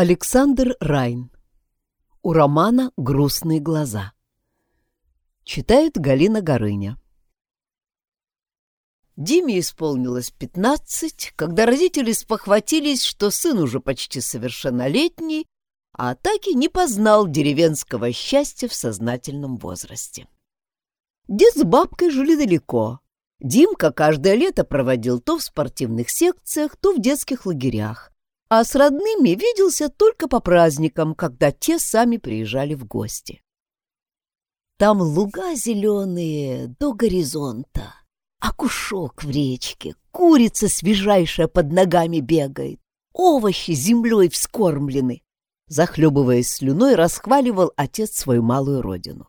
Александр Райн. У романа «Грустные глаза». Читает Галина Горыня. Диме исполнилось пятнадцать, когда родители спохватились, что сын уже почти совершеннолетний, а Атаки не познал деревенского счастья в сознательном возрасте. Дед с бабкой жили далеко. Димка каждое лето проводил то в спортивных секциях, то в детских лагерях, а с родными виделся только по праздникам, когда те сами приезжали в гости. Там луга зеленые до горизонта, окушок в речке, курица свежайшая под ногами бегает, овощи землей вскормлены. Захлебываясь слюной, расхваливал отец свою малую родину.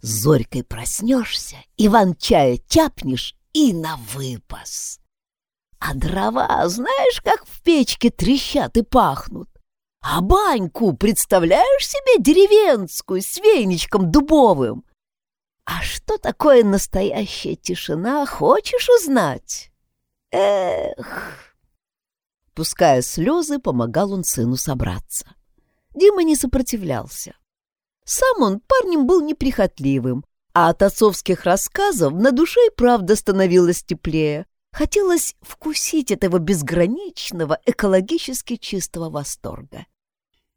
С зорькой проснешься, Иван-чая тяпнешь и на выпас. А дрова, знаешь, как в печке трещат и пахнут. А баньку, представляешь себе, деревенскую, с веничком дубовым? А что такое настоящая тишина, хочешь узнать? Эх! Пуская слезы, помогал он сыну собраться. Дима не сопротивлялся. Сам он парнем был неприхотливым, а от отцовских рассказов на душе и правда становилось теплее. Хотелось вкусить этого безграничного, экологически чистого восторга.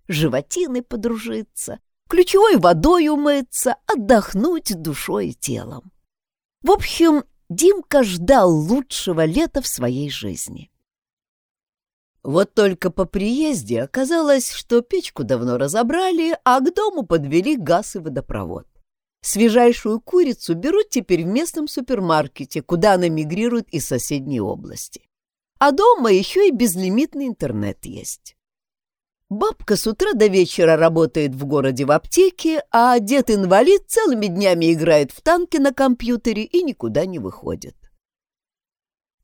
Животиной подружиться, ключевой водой умыться, отдохнуть душой и телом. В общем, Димка ждал лучшего лета в своей жизни. Вот только по приезде оказалось, что печку давно разобрали, а к дому подвели газ и водопровод. Свежайшую курицу берут теперь в местном супермаркете, куда она мигрирует из соседней области. А дома еще и безлимитный интернет есть. Бабка с утра до вечера работает в городе в аптеке, а дед-инвалид целыми днями играет в танки на компьютере и никуда не выходит.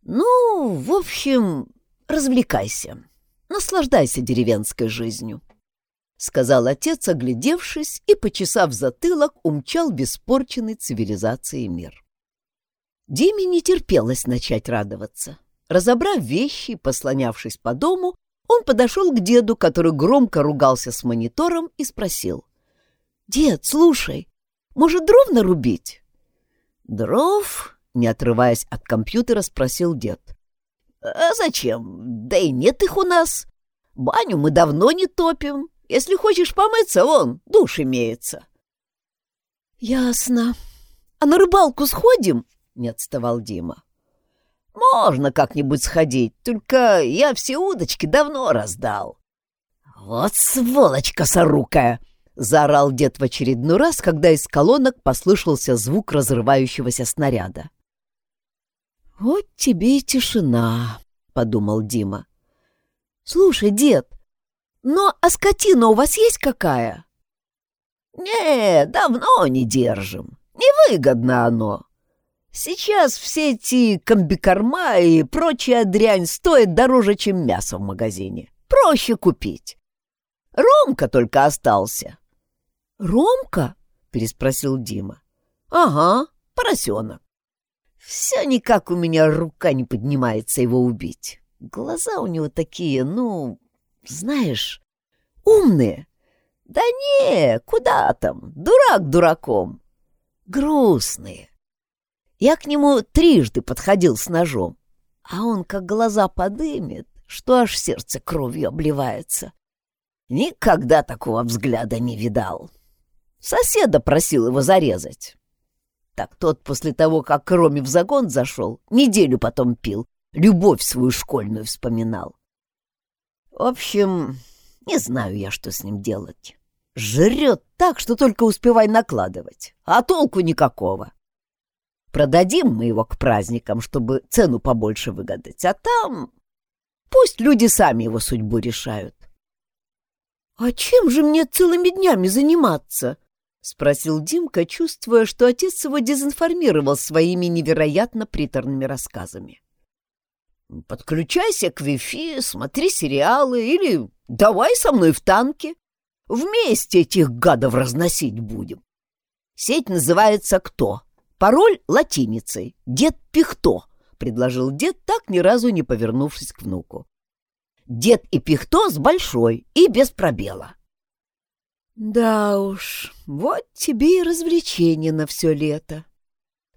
Ну, в общем, развлекайся, наслаждайся деревенской жизнью. — сказал отец, оглядевшись и, почесав затылок, умчал беспорченный цивилизацией мир. Диме не терпелось начать радоваться. Разобрав вещи и послонявшись по дому, он подошел к деду, который громко ругался с монитором, и спросил. «Дед, слушай, может, дров нарубить?» «Дров?» — не отрываясь от компьютера, спросил дед. «А зачем? Да и нет их у нас. Баню мы давно не топим, если хочешь помыться, вон, душ имеется. — Ясно. А на рыбалку сходим? — не отставал Дима. — Можно как-нибудь сходить, только я все удочки давно раздал. — Вот сволочь косорукая! — заорал дед в очередной раз, когда из колонок послышался звук разрывающегося снаряда. — Вот тебе и тишина, — подумал Дима. — Слушай, дед, но а скотина у вас есть какая? Не, давно не держим. Невыгодно оно. Сейчас все эти комбикорма и прочая дрянь стоят дороже, чем мясо в магазине. Проще купить. Ромка только остался. Ромка? переспросил Дима. Ага, поросенок. Все никак у меня рука не поднимается его убить. Глаза у него такие, ну, знаешь, умные. Да не, куда там, дурак дураком. Грустные. Я к нему трижды подходил с ножом, а он как глаза подымет, что аж сердце кровью обливается. Никогда такого взгляда не видал. Соседа просил его зарезать. Так тот после того, как Роме в загон зашел, неделю потом пил, любовь свою школьную вспоминал. В общем, не знаю я, что с ним делать. Жрет так, что только успевай накладывать, а толку никакого. Продадим мы его к праздникам, чтобы цену побольше выгадать, а там пусть люди сами его судьбу решают. — А чем же мне целыми днями заниматься? — спросил Димка, чувствуя, что отец его дезинформировал своими невероятно приторными рассказами. — Подключайся к Wi-Fi, смотри сериалы или давай со мной в танке. Вместе этих гадов разносить будем. Сеть называется «Кто?». Пароль латиницей. «Дед Пихто», — предложил дед, так ни разу не повернувшись к внуку. Дед и Пихтос большой и без пробела. Да уж, вот тебе и развлечение на все лето.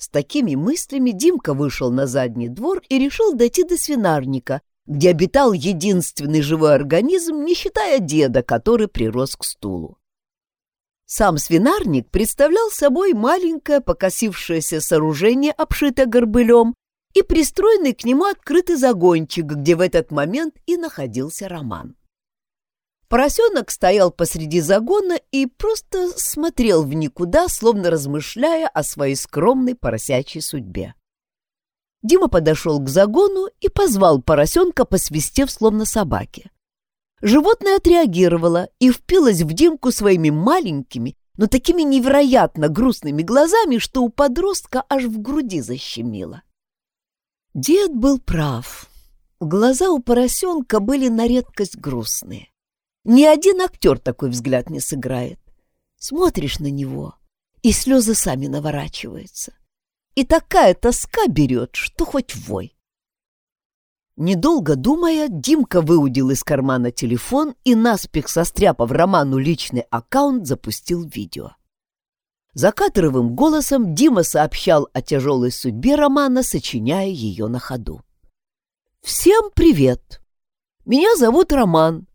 С такими мыслями Димка вышел на задний двор и решил дойти до свинарника, где обитал единственный живой организм, не считая деда, который прирос к стулу. Сам свинарник представлял собой маленькое покосившееся сооружение, обшитое горбылем, и пристроенный к нему открытый загончик, где в этот момент и находился Роман. Поросенок стоял посреди загона и просто смотрел в никуда, словно размышляя о своей скромной поросячьей судьбе. Дима подошел к загону и позвал поросенка, посвистев, словно собаки. Животное отреагировало и впилось в Димку своими маленькими, но такими невероятно грустными глазами, что у подростка аж в груди защемило. Дед был прав. Глаза у поросенка были на редкость грустные. Ни один актер такой взгляд не сыграет. Смотришь на него, и слезы сами наворачиваются. И такая тоска берет, что хоть вой. Недолго думая, Димка выудил из кармана телефон и, наспех состряпав Роману личный аккаунт, запустил видео. Закадровым голосом Дима сообщал о тяжелой судьбе Романа, сочиняя ее на ходу. «Всем привет! Меня зовут Роман,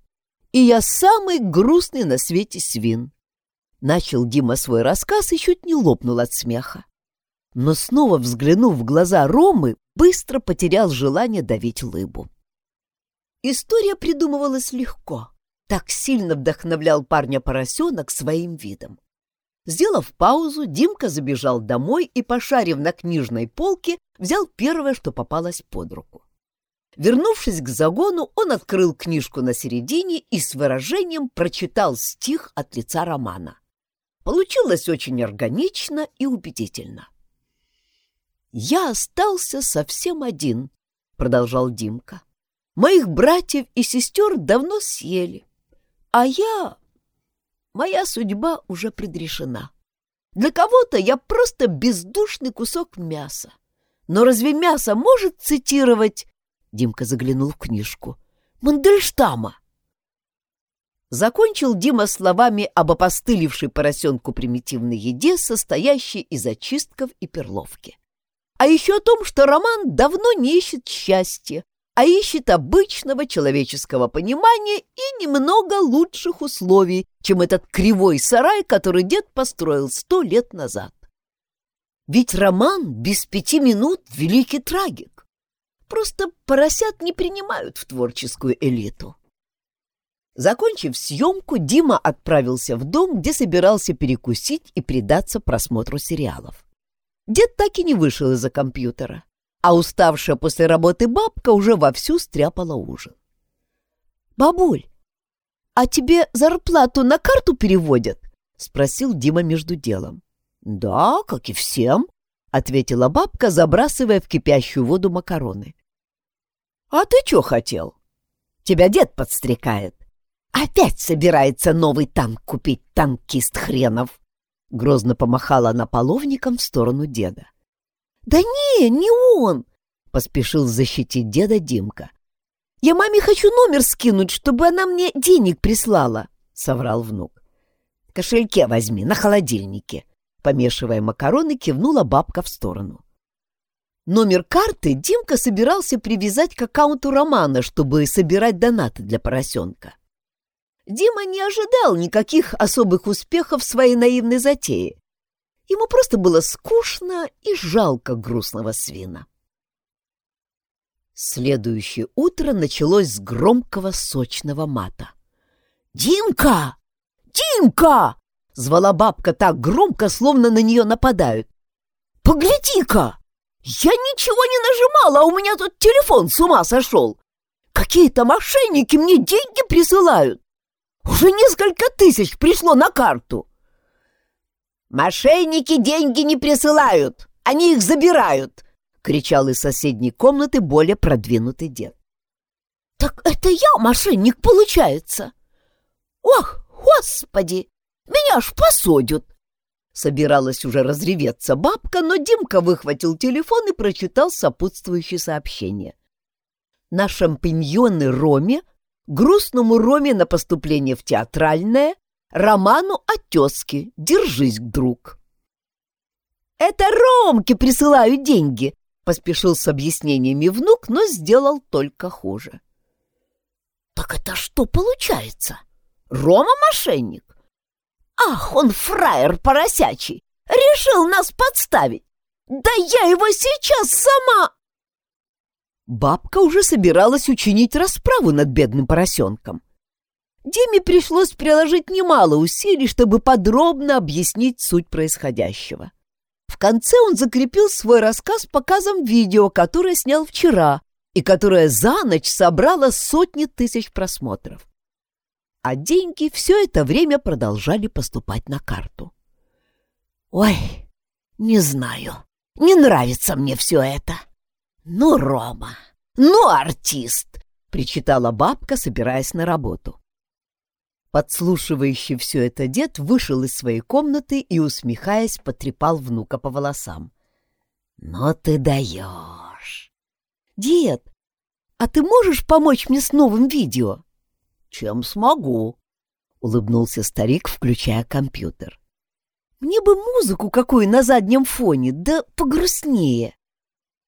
и я самый грустный на свете свин. Начал Дима свой рассказ и чуть не лопнул от смеха. Но снова взглянув в глаза Ромы, быстро потерял желание давить лыбу. История придумывалась легко. Так сильно вдохновлял парня поросенок своим видом. Сделав паузу, Димка забежал домой и, пошарив на книжной полке, взял первое, что попалось под руку. Вернувшись к загону, он открыл книжку на середине и с выражением прочитал стих от лица романа. Получилось очень органично и убедительно. «Я остался совсем один», — продолжал Димка. «Моих братьев и сестер давно съели, а я... Моя судьба уже предрешена. Для кого-то я просто бездушный кусок мяса. Но разве мясо может цитировать Димка заглянул в книжку. «Мандельштама!» Закончил Дима словами об опостылевшей поросенку примитивной еде, состоящей из очистков и перловки. А еще о том, что Роман давно не ищет счастья, а ищет обычного человеческого понимания и немного лучших условий, чем этот кривой сарай, который дед построил сто лет назад. Ведь Роман без пяти минут — великий трагик. Просто поросят не принимают в творческую элиту. Закончив съемку, Дима отправился в дом, где собирался перекусить и предаться просмотру сериалов. Дед так и не вышел из-за компьютера, а уставшая после работы бабка уже вовсю стряпала ужин. «Бабуль, а тебе зарплату на карту переводят?» — спросил Дима между делом. «Да, как и всем», — ответила бабка, забрасывая в кипящую воду макароны. «А ты что хотел? Тебя дед подстрекает. Опять собирается новый танк купить, танкист хренов!» Грозно помахала она половником в сторону деда. «Да не, не он!» — поспешил защитить деда Димка. «Я маме хочу номер скинуть, чтобы она мне денег прислала», — соврал внук. «В кошельке возьми, на холодильнике», — помешивая макароны, кивнула бабка в сторону. Номер карты Димка собирался привязать к аккаунту Романа, чтобы собирать донаты для поросенка. Дима не ожидал никаких особых успехов своей наивной затее. Ему просто было скучно и жалко грустного свина. Следующее утро началось с громкого сочного мата. «Димка! Димка!» — звала бабка так громко, словно на нее нападают. «Погляди-ка! «Я ничего не нажимала, а у меня тут телефон с ума сошел! Какие-то мошенники мне деньги присылают! Уже несколько тысяч пришло на карту!» «Мошенники деньги не присылают, они их забирают!» — кричал из соседней комнаты более продвинутый дед. «Так это я мошенник, получается! Ох, господи, меня аж посадят!» Собиралась уже разреветься бабка, но Димка выхватил телефон и прочитал сопутствующее сообщение. На шампиньоны Роме грустному Роме на поступление в театральное, роману о тезке «Держись, друг». «Это Ромке присылают деньги!» — поспешил с объяснениями внук, но сделал только хуже. «Так это что получается? Рома мошенник? Ах, он фраер поросячий! Решил нас подставить! Да я его сейчас сама...» Бабка уже собиралась учинить расправу над бедным поросенком. Диме пришлось приложить немало усилий, чтобы подробно объяснить суть происходящего. В конце он закрепил свой рассказ показом видео, которое снял вчера и которое за ночь собрало сотни тысяч просмотров. А деньги все это время продолжали поступать на карту. «Ой, не знаю, не нравится мне все это. Ну, Рома, ну, артист!» — причитала бабка, собираясь на работу. Подслушивающий все это дед вышел из своей комнаты и, усмехаясь, потрепал внука по волосам. «Но ты даешь!» «Дед, а ты можешь помочь мне с новым видео?» «Чем смогу», — улыбнулся старик, включая компьютер. «Мне бы музыку какую на заднем фоне, да погрустнее.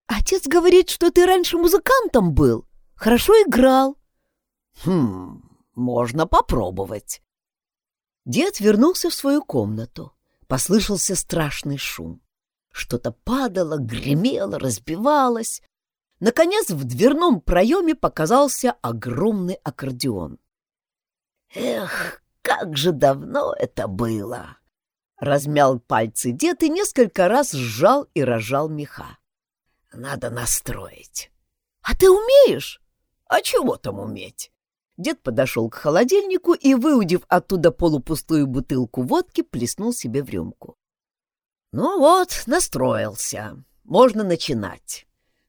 Отец говорит, что ты раньше музыкантом был, хорошо играл». «Хм, можно попробовать. Дед вернулся в свою комнату. Послышался страшный шум. Что-то падало, гремело, разбивалось. Наконец в дверном проеме показался огромный аккордеон. «Эх, как же давно это было!» Размял пальцы дед и несколько раз сжал и разжал меха. «Надо настроить». «А ты умеешь?» «А чего там уметь?» Дед подошел к холодильнику и, выудив оттуда полупустую бутылку водки, плеснул себе в рюмку. «Ну вот, настроился. Можно начинать».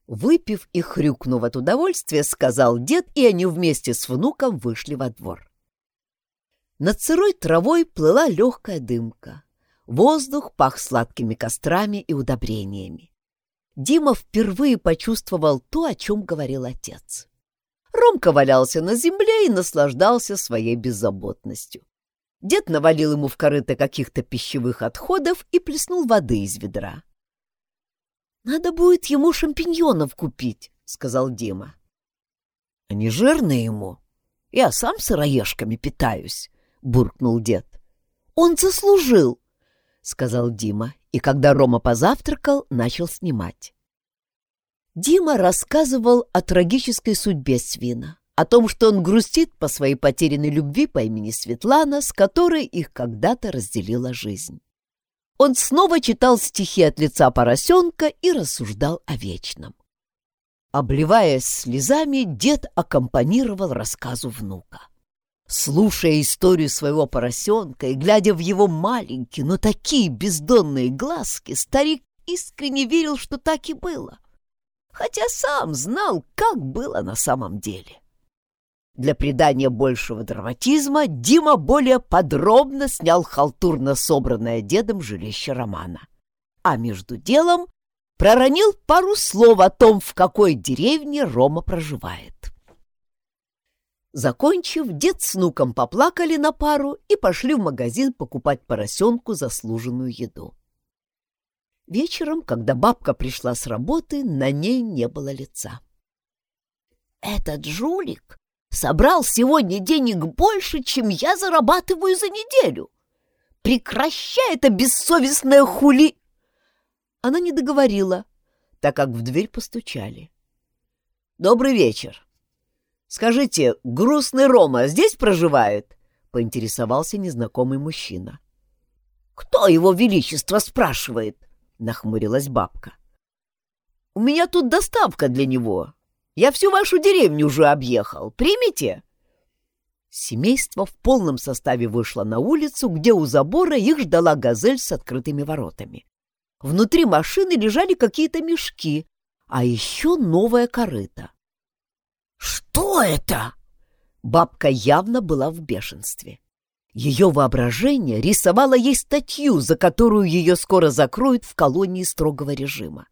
Выпив и хрюкнув от удовольствия, сказал дед, и они вместе с внуком вышли во двор. Над сырой травой плыла легкая дымка. Воздух пах сладкими кострами и удобрениями. Дима впервые почувствовал то, о чем говорил отец. Ромка валялся на земле и наслаждался своей беззаботностью. Дед навалил ему в корыто каких-то пищевых отходов и плеснул воды из ведра. «Надо будет ему шампиньонов купить», — сказал Дима. «Они жирные ему. Я сам сыроежками питаюсь», — буркнул дед. «Он заслужил», — сказал Дима, и когда Рома позавтракал, начал снимать. Дима рассказывал о трагической судьбе Свина, о том, что он грустит по своей потерянной любви по имени Светлана, с которой их когда-то разделила жизнь. Он снова читал стихи от лица поросенка и рассуждал о вечном. Обливаясь слезами, дед аккомпанировал рассказу внука. Слушая историю своего поросенка и глядя в его маленькие, но такие бездонные глазки, старик искренне верил, что так и было хотя сам знал, как было на самом деле. Для придания большего драматизма Дима более подробно снял халтурно собранное дедом жилище Романа. А между делом проронил пару слов о том, в какой деревне Рома проживает. Закончив, дед с внуком поплакали на пару и пошли в магазин покупать поросенку заслуженную еду. Вечером, когда бабка пришла с работы, на ней не было лица. «Этот жулик собрал сегодня денег больше, чем я зарабатываю за неделю. Прекращай это бессовестное хули!» Она не договорила, так как в дверь постучали. «Добрый вечер. Скажите, грустный Рома здесь проживает?» — поинтересовался незнакомый мужчина. «Кто его величество спрашивает?» — нахмурилась бабка. «У меня тут доставка для него. Я всю вашу деревню уже объехал. Примите?» Семейство в полном составе вышло на улицу, где у забора их ждала газель с открытыми воротами. Внутри машины лежали какие-то мешки, а еще новая корыта. «Что это?» Бабка явно была в бешенстве. Ее воображение рисовало ей статью, за которую ее скоро закроют в колонии строгого режима.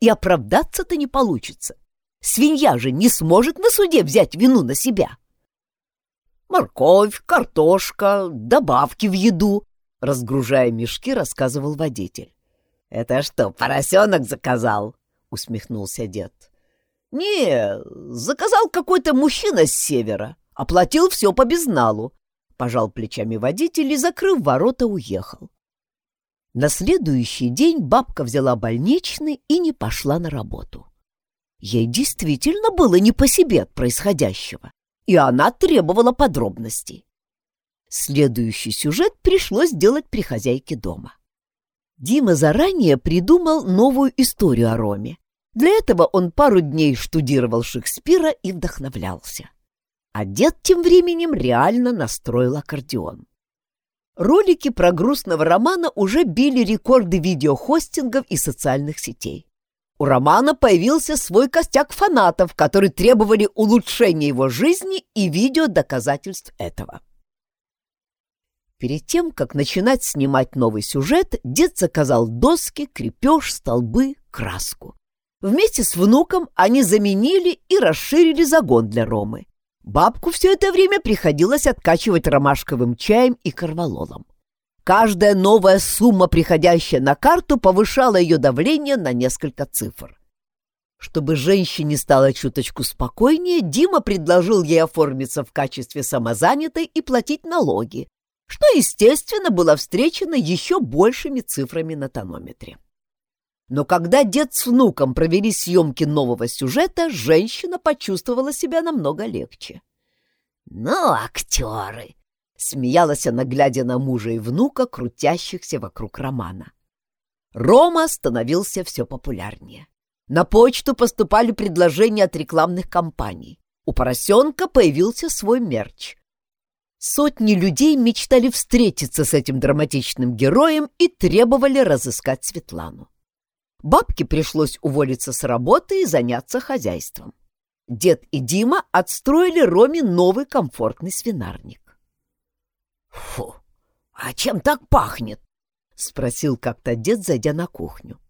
И оправдаться-то не получится. Свинья же не сможет на суде взять вину на себя. Морковь, картошка, добавки в еду, разгружая мешки, рассказывал водитель. «Это что, поросенок заказал?» — усмехнулся дед. «Не, заказал какой-то мужчина с севера. Оплатил все по безналу. Пожал плечами водитель и, закрыв ворота, уехал. На следующий день бабка взяла больничный и не пошла на работу. Ей действительно было не по себе от происходящего, и она требовала подробностей. Следующий сюжет пришлось делать при хозяйке дома. Дима заранее придумал новую историю о Роме. Для этого он пару дней штудировал Шекспира и вдохновлялся. А дед тем временем реально настроил аккордеон. Ролики про грустного романа уже били рекорды видеохостингов и социальных сетей. У романа появился свой костяк фанатов, которые требовали улучшения его жизни и видео доказательств этого. Перед тем, как начинать снимать новый сюжет, дед заказал доски, крепеж, столбы, краску. Вместе с внуком они заменили и расширили загон для Ромы. Бабку все это время приходилось откачивать ромашковым чаем и корвалолом. Каждая новая сумма, приходящая на карту, повышала ее давление на несколько цифр. Чтобы женщине стало чуточку спокойнее, Дима предложил ей оформиться в качестве самозанятой и платить налоги, что, естественно, было встречено еще большими цифрами на тонометре. Но когда дед с внуком провели съемки нового сюжета, женщина почувствовала себя намного легче. «Ну, актеры!» — смеялась она, глядя на мужа и внука, крутящихся вокруг романа. Рома становился все популярнее. На почту поступали предложения от рекламных компаний. У поросенка появился свой мерч. Сотни людей мечтали встретиться с этим драматичным героем и требовали разыскать Светлану. Бабке пришлось уволиться с работы и заняться хозяйством. Дед и Дима отстроили Роме новый комфортный свинарник. «Фу, а чем так пахнет?» — спросил как-то дед, зайдя на кухню.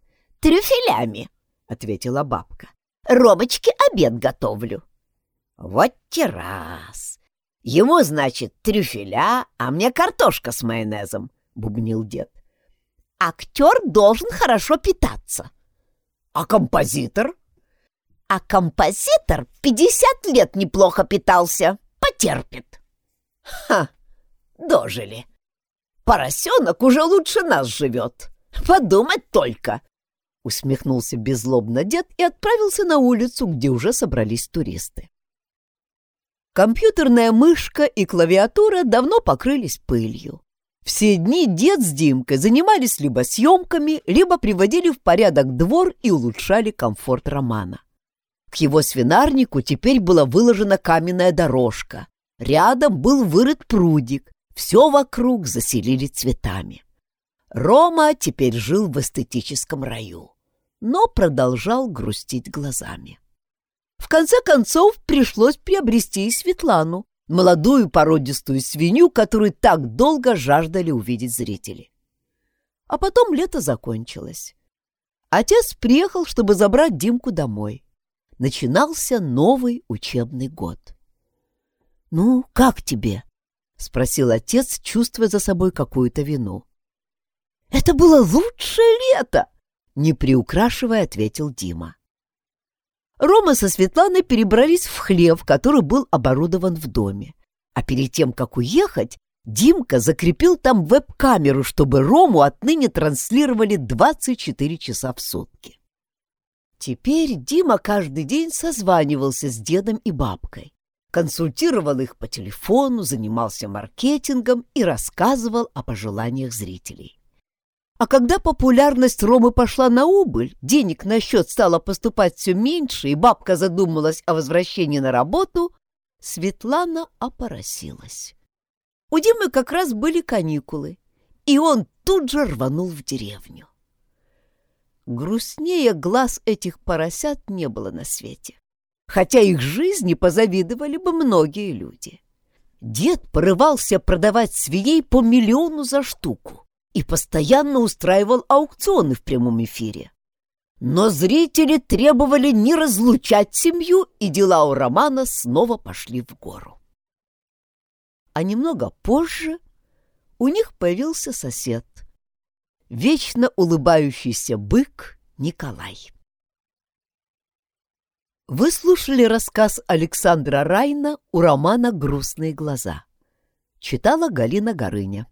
«Трюфелями», — ответила бабка. «Ромочке обед готовлю». «Вот террас! Ему, значит, трюфеля, а мне картошка с майонезом», — бубнил дед. Актер должен хорошо питаться. А композитор? А композитор пятьдесят лет неплохо питался. Потерпит. Ха, дожили. Поросенок уже лучше нас живет. Подумать только. Усмехнулся беззлобно дед и отправился на улицу, где уже собрались туристы. Компьютерная мышка и клавиатура давно покрылись пылью. Все дни дед с Димкой занимались либо съемками, либо приводили в порядок двор и улучшали комфорт романа. К его свинарнику теперь была выложена каменная дорожка. Рядом был вырыт прудик, все вокруг заселили цветами. Рома теперь жил в эстетическом раю, но продолжал грустить глазами. В конце концов пришлось приобрести и Светлану, молодую породистую свинью, которую так долго жаждали увидеть зрители. А потом лето закончилось. Отец приехал, чтобы забрать Димку домой. Начинался новый учебный год. «Ну, как тебе?» — спросил отец, чувствуя за собой какую-то вину. «Это было лучшее лето!» — не приукрашивая, ответил Дима. Рома со Светланой перебрались в хлев, который был оборудован в доме. А перед тем, как уехать, Димка закрепил там веб-камеру, чтобы Рому отныне транслировали 24 часа в сутки. Теперь Дима каждый день созванивался с дедом и бабкой, консультировал их по телефону, занимался маркетингом и рассказывал о пожеланиях зрителей. А когда популярность Ромы пошла на убыль, денег на счет стало поступать все меньше, и бабка задумалась о возвращении на работу, Светлана опоросилась. У Димы как раз были каникулы, и он тут же рванул в деревню. Грустнее глаз этих поросят не было на свете, хотя их жизни позавидовали бы многие люди. Дед порывался продавать свиней по миллиону за штуку и постоянно устраивал аукционы в прямом эфире. Но зрители требовали не разлучать семью, и дела у Романа снова пошли в гору. А немного позже у них появился сосед, вечно улыбающийся бык Николай. Вы слушали рассказ Александра Райна у романа «Грустные глаза». Читала Галина Горыня.